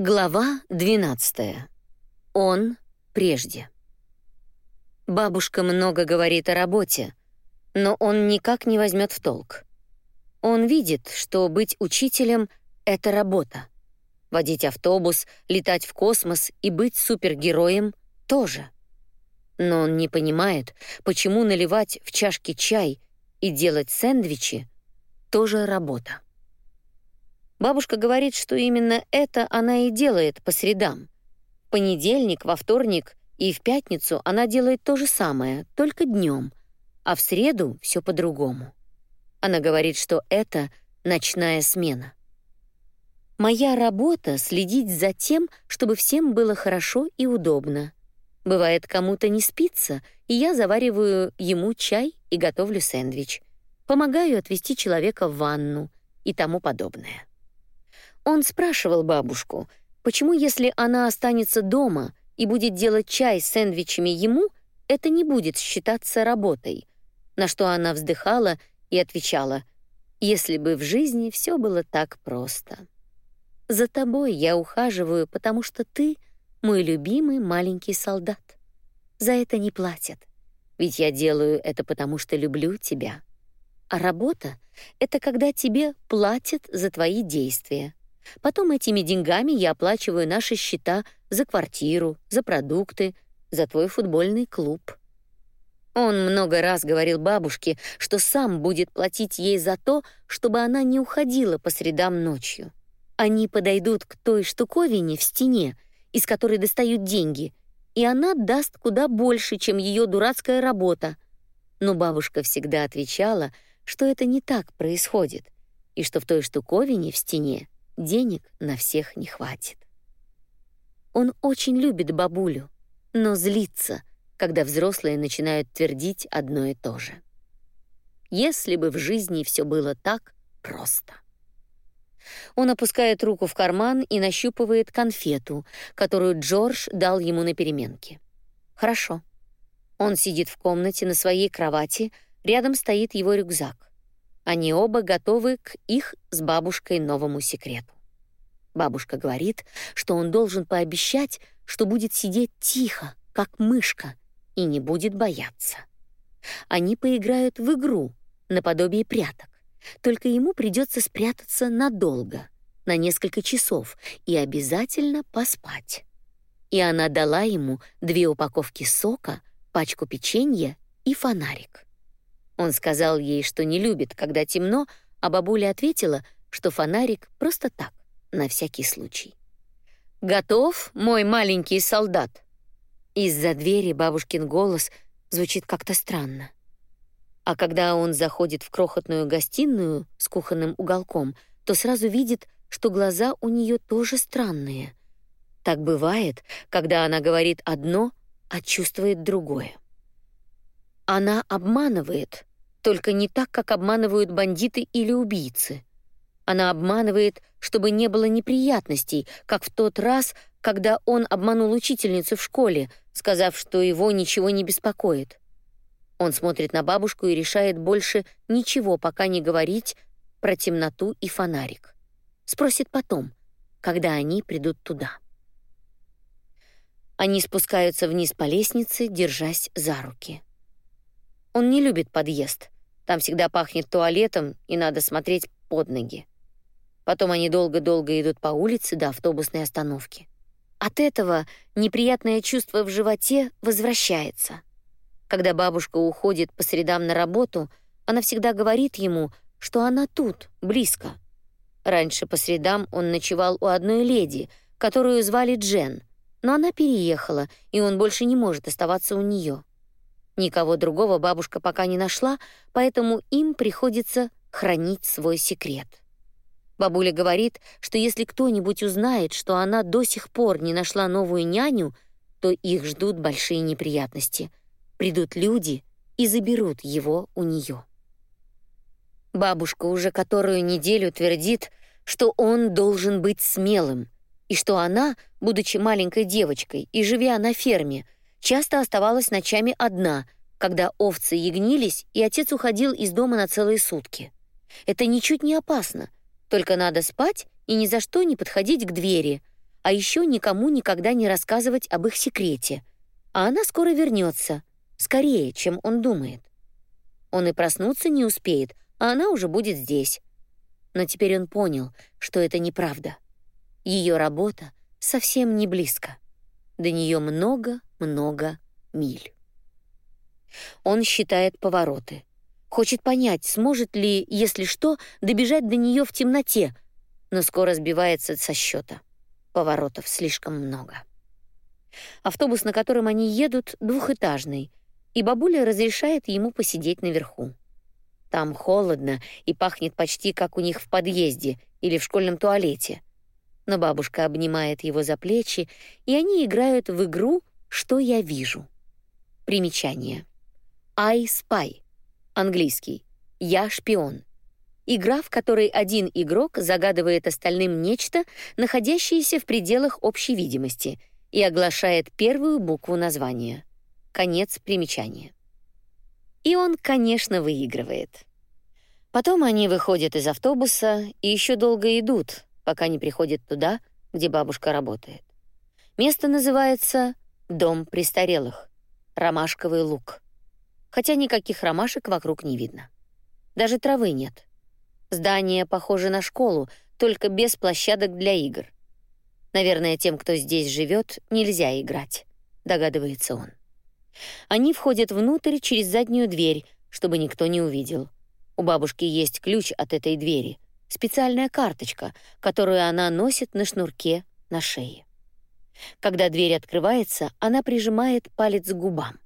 Глава 12. Он прежде. Бабушка много говорит о работе, но он никак не возьмет в толк. Он видит, что быть учителем — это работа. Водить автобус, летать в космос и быть супергероем — тоже. Но он не понимает, почему наливать в чашки чай и делать сэндвичи — тоже работа. Бабушка говорит, что именно это она и делает по средам. В понедельник, во вторник и в пятницу она делает то же самое, только днем, а в среду все по-другому. Она говорит, что это ночная смена. Моя работа — следить за тем, чтобы всем было хорошо и удобно. Бывает, кому-то не спится, и я завариваю ему чай и готовлю сэндвич. Помогаю отвезти человека в ванну и тому подобное. Он спрашивал бабушку, почему, если она останется дома и будет делать чай с сэндвичами ему, это не будет считаться работой, на что она вздыхала и отвечала, «Если бы в жизни все было так просто. За тобой я ухаживаю, потому что ты — мой любимый маленький солдат. За это не платят, ведь я делаю это потому, что люблю тебя. А работа — это когда тебе платят за твои действия. Потом этими деньгами я оплачиваю наши счета за квартиру, за продукты, за твой футбольный клуб. Он много раз говорил бабушке, что сам будет платить ей за то, чтобы она не уходила по средам ночью. Они подойдут к той штуковине в стене, из которой достают деньги, и она даст куда больше, чем ее дурацкая работа. Но бабушка всегда отвечала, что это не так происходит, и что в той штуковине в стене денег на всех не хватит. Он очень любит бабулю, но злится, когда взрослые начинают твердить одно и то же. Если бы в жизни все было так просто. Он опускает руку в карман и нащупывает конфету, которую Джордж дал ему на переменке. Хорошо. Он сидит в комнате на своей кровати, рядом стоит его рюкзак. Они оба готовы к их с бабушкой новому секрету. Бабушка говорит, что он должен пообещать, что будет сидеть тихо, как мышка, и не будет бояться. Они поиграют в игру, наподобие пряток. Только ему придется спрятаться надолго, на несколько часов, и обязательно поспать. И она дала ему две упаковки сока, пачку печенья и фонарик. Он сказал ей, что не любит, когда темно, а бабуля ответила, что фонарик просто так, на всякий случай. «Готов, мой маленький солдат?» Из-за двери бабушкин голос звучит как-то странно. А когда он заходит в крохотную гостиную с кухонным уголком, то сразу видит, что глаза у нее тоже странные. Так бывает, когда она говорит одно, а чувствует другое. Она обманывает, только не так, как обманывают бандиты или убийцы. Она обманывает, чтобы не было неприятностей, как в тот раз, когда он обманул учительницу в школе, сказав, что его ничего не беспокоит. Он смотрит на бабушку и решает больше ничего пока не говорить про темноту и фонарик. Спросит потом, когда они придут туда. Они спускаются вниз по лестнице, держась за руки. Он не любит подъезд. Там всегда пахнет туалетом, и надо смотреть под ноги. Потом они долго-долго идут по улице до автобусной остановки. От этого неприятное чувство в животе возвращается. Когда бабушка уходит по средам на работу, она всегда говорит ему, что она тут, близко. Раньше по средам он ночевал у одной леди, которую звали Джен, но она переехала, и он больше не может оставаться у нее. Никого другого бабушка пока не нашла, поэтому им приходится хранить свой секрет. Бабуля говорит, что если кто-нибудь узнает, что она до сих пор не нашла новую няню, то их ждут большие неприятности. Придут люди и заберут его у нее. Бабушка уже которую неделю твердит, что он должен быть смелым, и что она, будучи маленькой девочкой и живя на ферме, часто оставалась ночами одна, когда овцы ягнились, и отец уходил из дома на целые сутки. Это ничуть не опасно — только надо спать и ни за что не подходить к двери, а еще никому никогда не рассказывать об их секрете. А она скоро вернется, скорее, чем он думает. Он и проснуться не успеет, а она уже будет здесь. Но теперь он понял, что это неправда. Ее работа совсем не близко. До нее много-много миль. Он считает повороты. Хочет понять, сможет ли, если что, добежать до нее в темноте, но скоро сбивается со счета. Поворотов слишком много. Автобус, на котором они едут, двухэтажный, и бабуля разрешает ему посидеть наверху. Там холодно и пахнет почти как у них в подъезде или в школьном туалете. Но бабушка обнимает его за плечи, и они играют в игру «Что я вижу?». Примечание. I spy. Английский. Я шпион. Игра, в которой один игрок загадывает остальным нечто, находящееся в пределах общей видимости, и оглашает первую букву названия. Конец примечания. И он, конечно, выигрывает. Потом они выходят из автобуса и еще долго идут, пока не приходят туда, где бабушка работает. Место называется «Дом престарелых», «Ромашковый луг» хотя никаких ромашек вокруг не видно. Даже травы нет. Здание похоже на школу, только без площадок для игр. Наверное, тем, кто здесь живет, нельзя играть, догадывается он. Они входят внутрь через заднюю дверь, чтобы никто не увидел. У бабушки есть ключ от этой двери, специальная карточка, которую она носит на шнурке на шее. Когда дверь открывается, она прижимает палец к губам.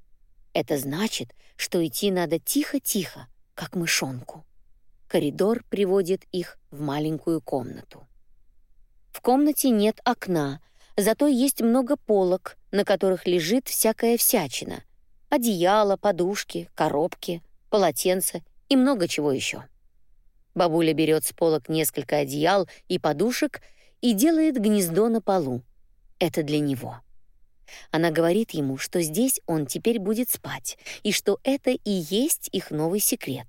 Это значит, что идти надо тихо-тихо, как мышонку. Коридор приводит их в маленькую комнату. В комнате нет окна, зато есть много полок, на которых лежит всякая всячина: одеяло, подушки, коробки, полотенца и много чего еще. Бабуля берет с полок несколько одеял и подушек и делает гнездо на полу. Это для него. Она говорит ему, что здесь он теперь будет спать, и что это и есть их новый секрет.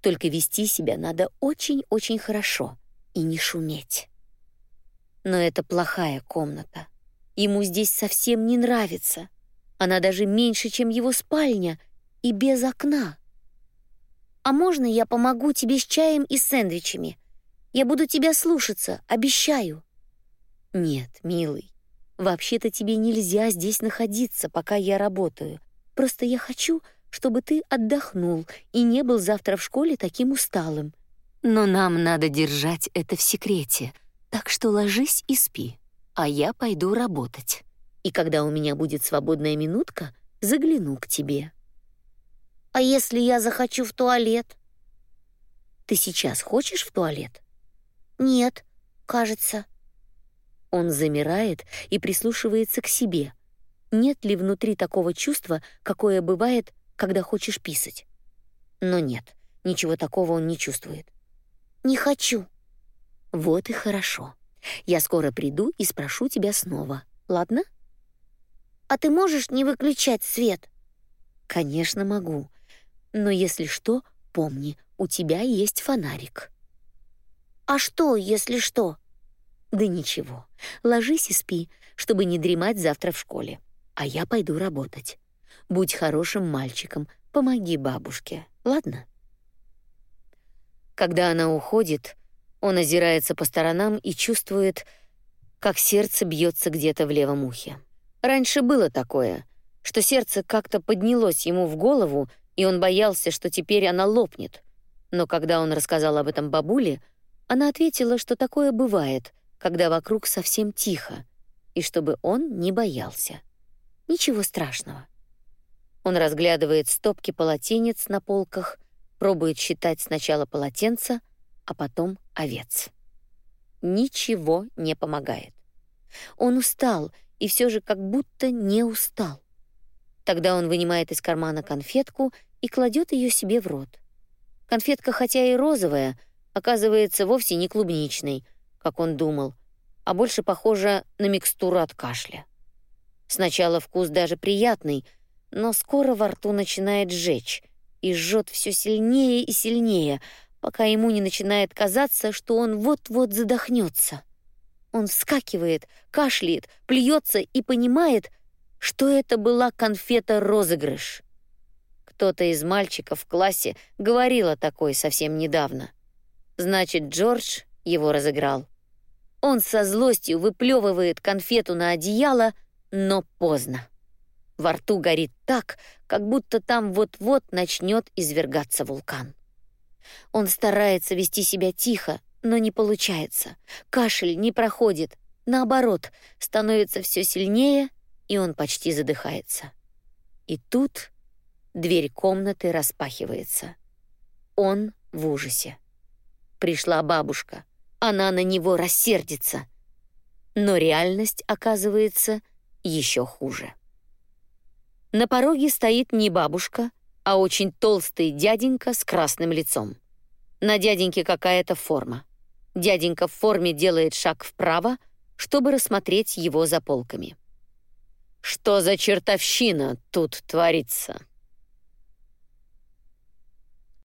Только вести себя надо очень-очень хорошо и не шуметь. Но это плохая комната. Ему здесь совсем не нравится. Она даже меньше, чем его спальня, и без окна. А можно я помогу тебе с чаем и сэндвичами? Я буду тебя слушаться, обещаю. Нет, милый, Вообще-то тебе нельзя здесь находиться, пока я работаю. Просто я хочу, чтобы ты отдохнул и не был завтра в школе таким усталым. Но нам надо держать это в секрете. Так что ложись и спи, а я пойду работать. И когда у меня будет свободная минутка, загляну к тебе. А если я захочу в туалет? Ты сейчас хочешь в туалет? Нет, кажется. Он замирает и прислушивается к себе. Нет ли внутри такого чувства, какое бывает, когда хочешь писать? Но нет, ничего такого он не чувствует. Не хочу. Вот и хорошо. Я скоро приду и спрошу тебя снова. Ладно? А ты можешь не выключать свет? Конечно, могу. Но если что, помни, у тебя есть фонарик. А что, если что? Да ничего. Ложись и спи, чтобы не дремать завтра в школе. А я пойду работать. Будь хорошим мальчиком, помоги бабушке. Ладно? Когда она уходит, он озирается по сторонам и чувствует, как сердце бьется где-то в левом ухе. Раньше было такое, что сердце как-то поднялось ему в голову, и он боялся, что теперь она лопнет. Но когда он рассказал об этом бабуле, она ответила, что такое бывает, когда вокруг совсем тихо, и чтобы он не боялся. Ничего страшного. Он разглядывает стопки полотенец на полках, пробует считать сначала полотенца, а потом овец. Ничего не помогает. Он устал и все же как будто не устал. Тогда он вынимает из кармана конфетку и кладет ее себе в рот. Конфетка, хотя и розовая, оказывается вовсе не клубничной — как он думал, а больше похоже на микстуру от кашля. Сначала вкус даже приятный, но скоро во рту начинает жечь и жжет все сильнее и сильнее, пока ему не начинает казаться, что он вот-вот задохнется. Он вскакивает, кашляет, плюется и понимает, что это была конфета-розыгрыш. Кто-то из мальчиков в классе говорил о такой совсем недавно. Значит, Джордж его разыграл. Он со злостью выплевывает конфету на одеяло, но поздно. Во рту горит так, как будто там вот-вот начнет извергаться вулкан. Он старается вести себя тихо, но не получается. Кашель не проходит, наоборот, становится все сильнее, и он почти задыхается. И тут дверь комнаты распахивается. Он в ужасе. Пришла бабушка. Она на него рассердится. Но реальность оказывается еще хуже. На пороге стоит не бабушка, а очень толстый дяденька с красным лицом. На дяденьке какая-то форма. Дяденька в форме делает шаг вправо, чтобы рассмотреть его за полками. «Что за чертовщина тут творится?»